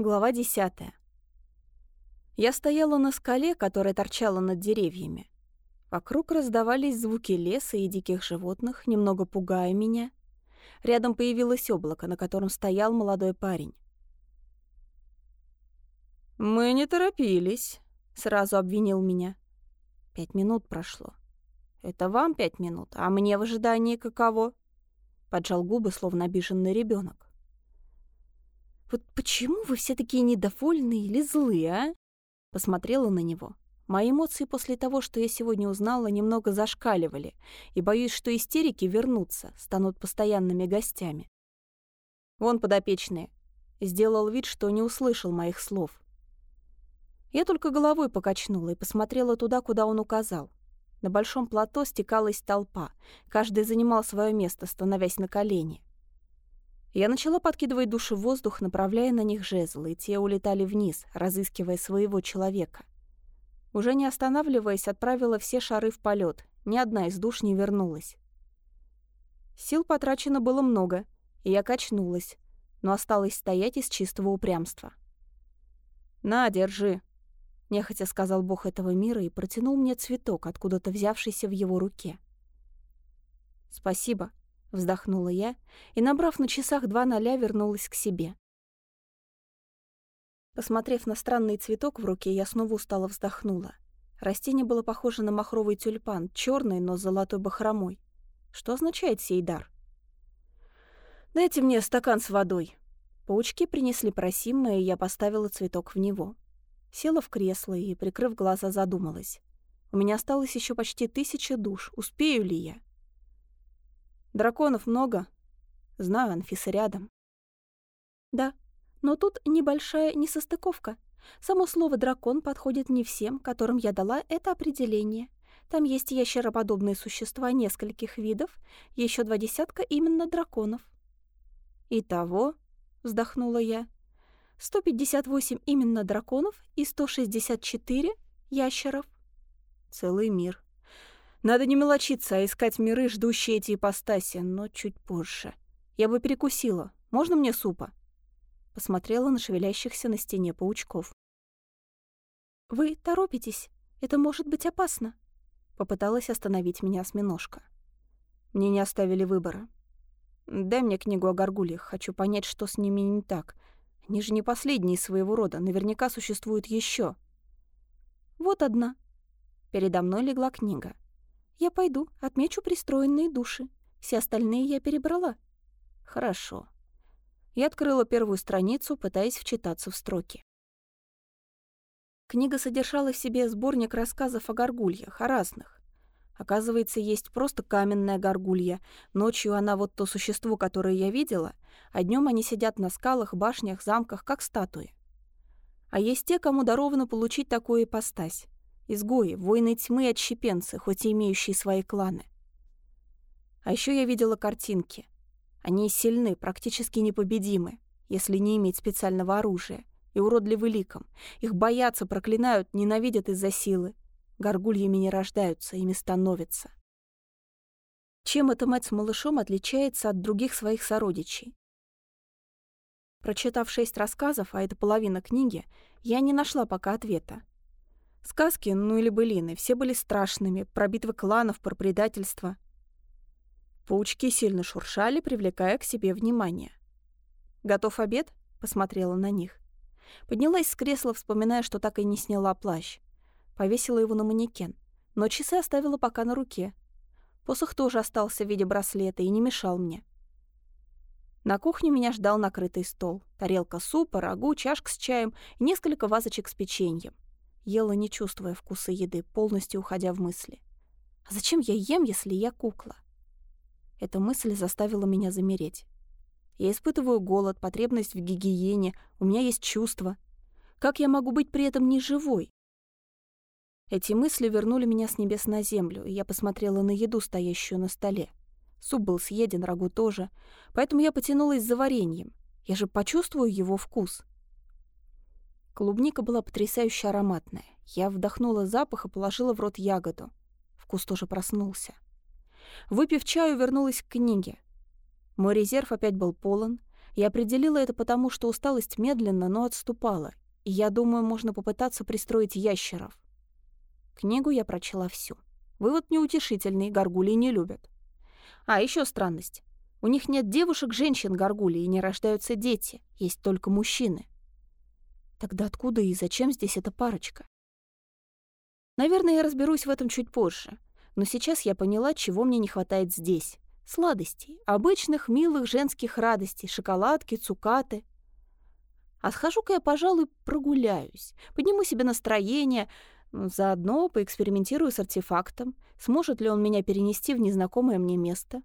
Глава десятая. Я стояла на скале, которая торчала над деревьями. Вокруг раздавались звуки леса и диких животных, немного пугая меня. Рядом появилось облако, на котором стоял молодой парень. «Мы не торопились», — сразу обвинил меня. Пять минут прошло. «Это вам пять минут, а мне в ожидании каково?» Поджал губы, словно обиженный ребенок. «Вот почему вы все такие недовольные или злые, а?» Посмотрела на него. Мои эмоции после того, что я сегодня узнала, немного зашкаливали, и боюсь, что истерики вернутся, станут постоянными гостями. Вон подопечные. Сделал вид, что не услышал моих слов. Я только головой покачнула и посмотрела туда, куда он указал. На большом плато стекалась толпа. Каждый занимал свое место, становясь на колени. Я начала подкидывать души в воздух, направляя на них жезлы, и те улетали вниз, разыскивая своего человека. Уже не останавливаясь, отправила все шары в полет. Ни одна из душ не вернулась. Сил потрачено было много, и я качнулась, но осталось стоять из чистого упрямства. «На, держи», — нехотя сказал бог этого мира и протянул мне цветок, откуда-то взявшийся в его руке. «Спасибо», Вздохнула я и, набрав на часах два ноля, вернулась к себе. Посмотрев на странный цветок в руке, я снова устало вздохнула. Растение было похоже на махровый тюльпан, черный, но с золотой бахромой. Что означает сей дар? «Дайте мне стакан с водой». Паучки принесли просимое, и я поставила цветок в него. Села в кресло и, прикрыв глаза, задумалась. У меня осталось еще почти тысяча душ. Успею ли я? Драконов много. Знаю, Анфиса рядом. Да, но тут небольшая несостыковка. Само слово «дракон» подходит не всем, которым я дала это определение. Там есть ящероподобные существа нескольких видов, еще два десятка именно драконов. «Итого», — вздохнула я, — «158 именно драконов и 164 ящеров». Целый мир. Надо не мелочиться, а искать миры, ждущие эти ипостаси, но чуть позже. Я бы перекусила. Можно мне супа?» Посмотрела на шевелящихся на стене паучков. «Вы торопитесь. Это может быть опасно», — попыталась остановить меня осьминожка. Мне не оставили выбора. «Дай мне книгу о горгульях. Хочу понять, что с ними не так. Они же не последние своего рода. Наверняка существуют еще. «Вот одна». Передо мной легла книга. Я пойду, отмечу пристроенные души. Все остальные я перебрала. Хорошо. Я открыла первую страницу, пытаясь вчитаться в строки. Книга содержала в себе сборник рассказов о горгульях, о разных. Оказывается, есть просто каменная горгулья. Ночью она вот то существо, которое я видела, а днем они сидят на скалах, башнях, замках, как статуи. А есть те, кому даровано получить такую ипостась. Изгои, воины тьмы отщепенцы, хоть и имеющие свои кланы. А еще я видела картинки. Они сильны, практически непобедимы, если не иметь специального оружия, и уродливы ликом. Их боятся, проклинают, ненавидят из-за силы. Горгульями не рождаются, ими становятся. Чем эта мать с малышом отличается от других своих сородичей? Прочитав шесть рассказов, а это половина книги, я не нашла пока ответа. Сказки, ну или былины, все были страшными, про битвы кланов, про предательство. Паучки сильно шуршали, привлекая к себе внимание. «Готов обед?» — посмотрела на них. Поднялась с кресла, вспоминая, что так и не сняла плащ. Повесила его на манекен, но часы оставила пока на руке. Посох тоже остался в виде браслета и не мешал мне. На кухне меня ждал накрытый стол. Тарелка супа, рагу, чашка с чаем и несколько вазочек с печеньем. Ела, не чувствуя вкуса еды, полностью уходя в мысли. А зачем я ем, если я кукла? Эта мысль заставила меня замереть. Я испытываю голод, потребность в гигиене, у меня есть чувства. Как я могу быть при этом не живой? Эти мысли вернули меня с небес на землю, и я посмотрела на еду, стоящую на столе. Суп был съеден, рагу тоже, поэтому я потянулась за вареньем. Я же почувствую его вкус. Клубника была потрясающе ароматная. Я вдохнула запах и положила в рот ягоду. Вкус тоже проснулся. Выпив чаю, вернулась к книге. Мой резерв опять был полон. Я определила это потому, что усталость медленно, но отступала, и я думаю, можно попытаться пристроить ящеров. Книгу я прочла всю. Вывод неутешительный, горгулей не любят. А, еще странность. У них нет девушек-женщин-горгулей и не рождаются дети, есть только мужчины. Тогда откуда и зачем здесь эта парочка? Наверное, я разберусь в этом чуть позже. Но сейчас я поняла, чего мне не хватает здесь. Сладостей, обычных милых женских радостей, шоколадки, цукаты. А схожу-ка я, пожалуй, прогуляюсь, подниму себе настроение, заодно поэкспериментирую с артефактом, сможет ли он меня перенести в незнакомое мне место.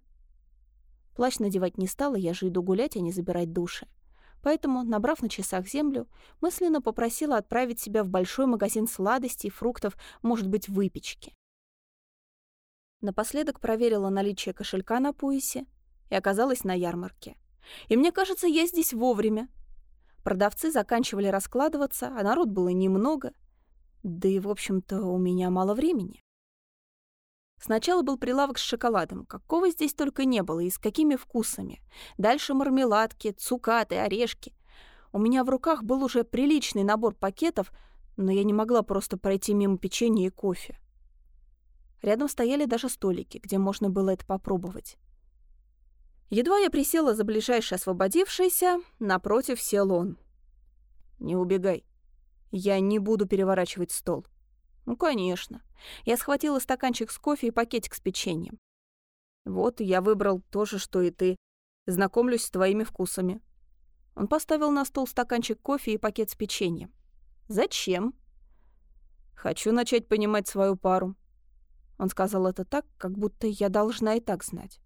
Плащ надевать не стала, я же иду гулять, а не забирать души. Поэтому, набрав на часах землю, мысленно попросила отправить себя в большой магазин сладостей, фруктов, может быть, выпечки. Напоследок проверила наличие кошелька на поясе и оказалась на ярмарке. И мне кажется, я здесь вовремя. Продавцы заканчивали раскладываться, а народ было немного. Да и, в общем-то, у меня мало времени. Сначала был прилавок с шоколадом, какого здесь только не было и с какими вкусами. Дальше мармеладки, цукаты, орешки. У меня в руках был уже приличный набор пакетов, но я не могла просто пройти мимо печенья и кофе. Рядом стояли даже столики, где можно было это попробовать. Едва я присела за ближайший освободившийся, напротив сел он. «Не убегай. Я не буду переворачивать стол». «Ну, конечно». Я схватила стаканчик с кофе и пакетик с печеньем. «Вот, я выбрал то же, что и ты. Знакомлюсь с твоими вкусами». Он поставил на стол стаканчик кофе и пакет с печеньем. «Зачем?» «Хочу начать понимать свою пару. Он сказал это так, как будто я должна и так знать.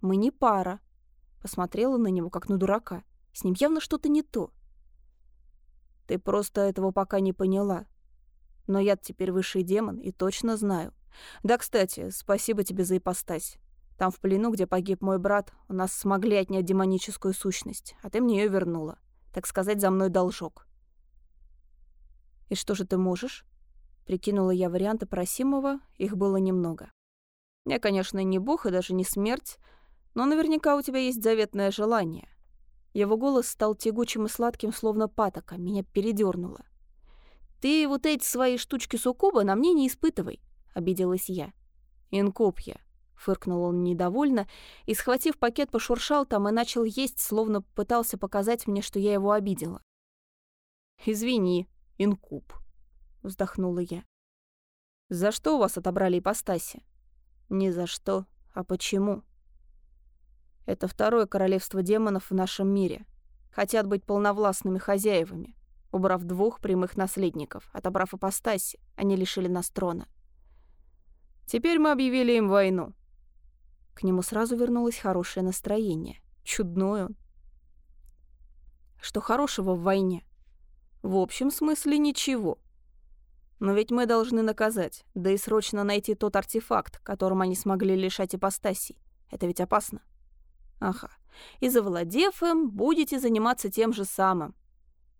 «Мы не пара». Посмотрела на него, как на дурака. С ним явно что-то не то. «Ты просто этого пока не поняла. Но я теперь высший демон и точно знаю. Да, кстати, спасибо тебе за ипостась. Там в плену, где погиб мой брат, у нас смогли отнять демоническую сущность, а ты мне ее вернула. Так сказать, за мной должок». «И что же ты можешь?» Прикинула я варианты просимого, их было немного. Я, конечно, не бог и даже не смерть, но наверняка у тебя есть заветное желание. Его голос стал тягучим и сладким, словно патока, меня передернуло. «Ты вот эти свои штучки суккуба на мне не испытывай», — обиделась я. «Инкуб я», — фыркнул он недовольно и, схватив пакет, пошуршал там и начал есть, словно пытался показать мне, что я его обидела. «Извини, инкуб», — вздохнула я. «За что у вас отобрали ипостаси?» «Не за что, а почему?» «Это второе королевство демонов в нашем мире. Хотят быть полновластными хозяевами. Убрав двух прямых наследников, отобрав ипостаси, они лишили нас трона. Теперь мы объявили им войну». К нему сразу вернулось хорошее настроение. Чудное он. Что хорошего в войне? В общем смысле ничего. Но ведь мы должны наказать, да и срочно найти тот артефакт, которым они смогли лишать ипостасей. Это ведь опасно. Ага. И завладев им, будете заниматься тем же самым.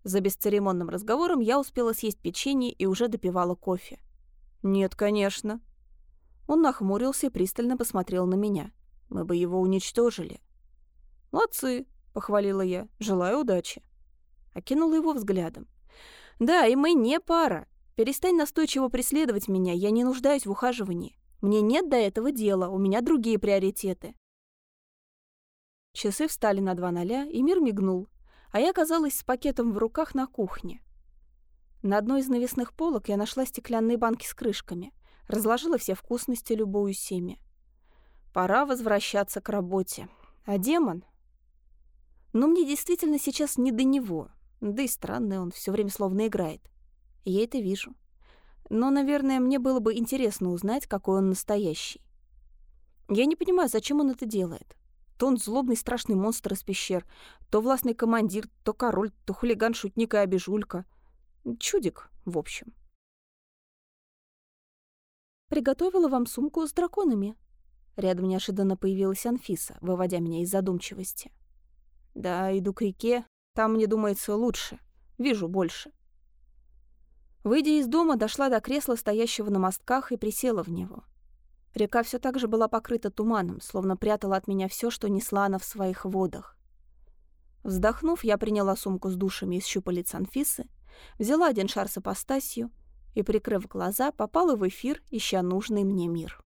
За бесцеремонным разговором я успела съесть печенье и уже допивала кофе. «Нет, конечно». Он нахмурился и пристально посмотрел на меня. Мы бы его уничтожили. «Молодцы», — похвалила я. «Желаю удачи». Окинула его взглядом. «Да, и мы не пара. Перестань настойчиво преследовать меня, я не нуждаюсь в ухаживании. Мне нет до этого дела, у меня другие приоритеты. Часы встали на два ноля, и мир мигнул, а я оказалась с пакетом в руках на кухне. На одной из навесных полок я нашла стеклянные банки с крышками, разложила все вкусности, любую ими. Пора возвращаться к работе. А демон? Ну, мне действительно сейчас не до него. Да и странный он, все время словно играет. Я это вижу. Но, наверное, мне было бы интересно узнать, какой он настоящий. Я не понимаю, зачем он это делает. То он злобный страшный монстр из пещер, то властный командир, то король, то хулиган, шутник и обижулька. Чудик, в общем. «Приготовила вам сумку с драконами». Рядом неожиданно появилась Анфиса, выводя меня из задумчивости. «Да, иду к реке. Там, мне думается, лучше. Вижу больше». Выйдя из дома, дошла до кресла, стоящего на мостках, и присела в него. Река все так же была покрыта туманом, словно прятала от меня все, что несла она в своих водах. Вздохнув, я приняла сумку с душами из щупалец Анфисы, взяла один шар с апостасью и, прикрыв глаза, попала в эфир, ища нужный мне мир.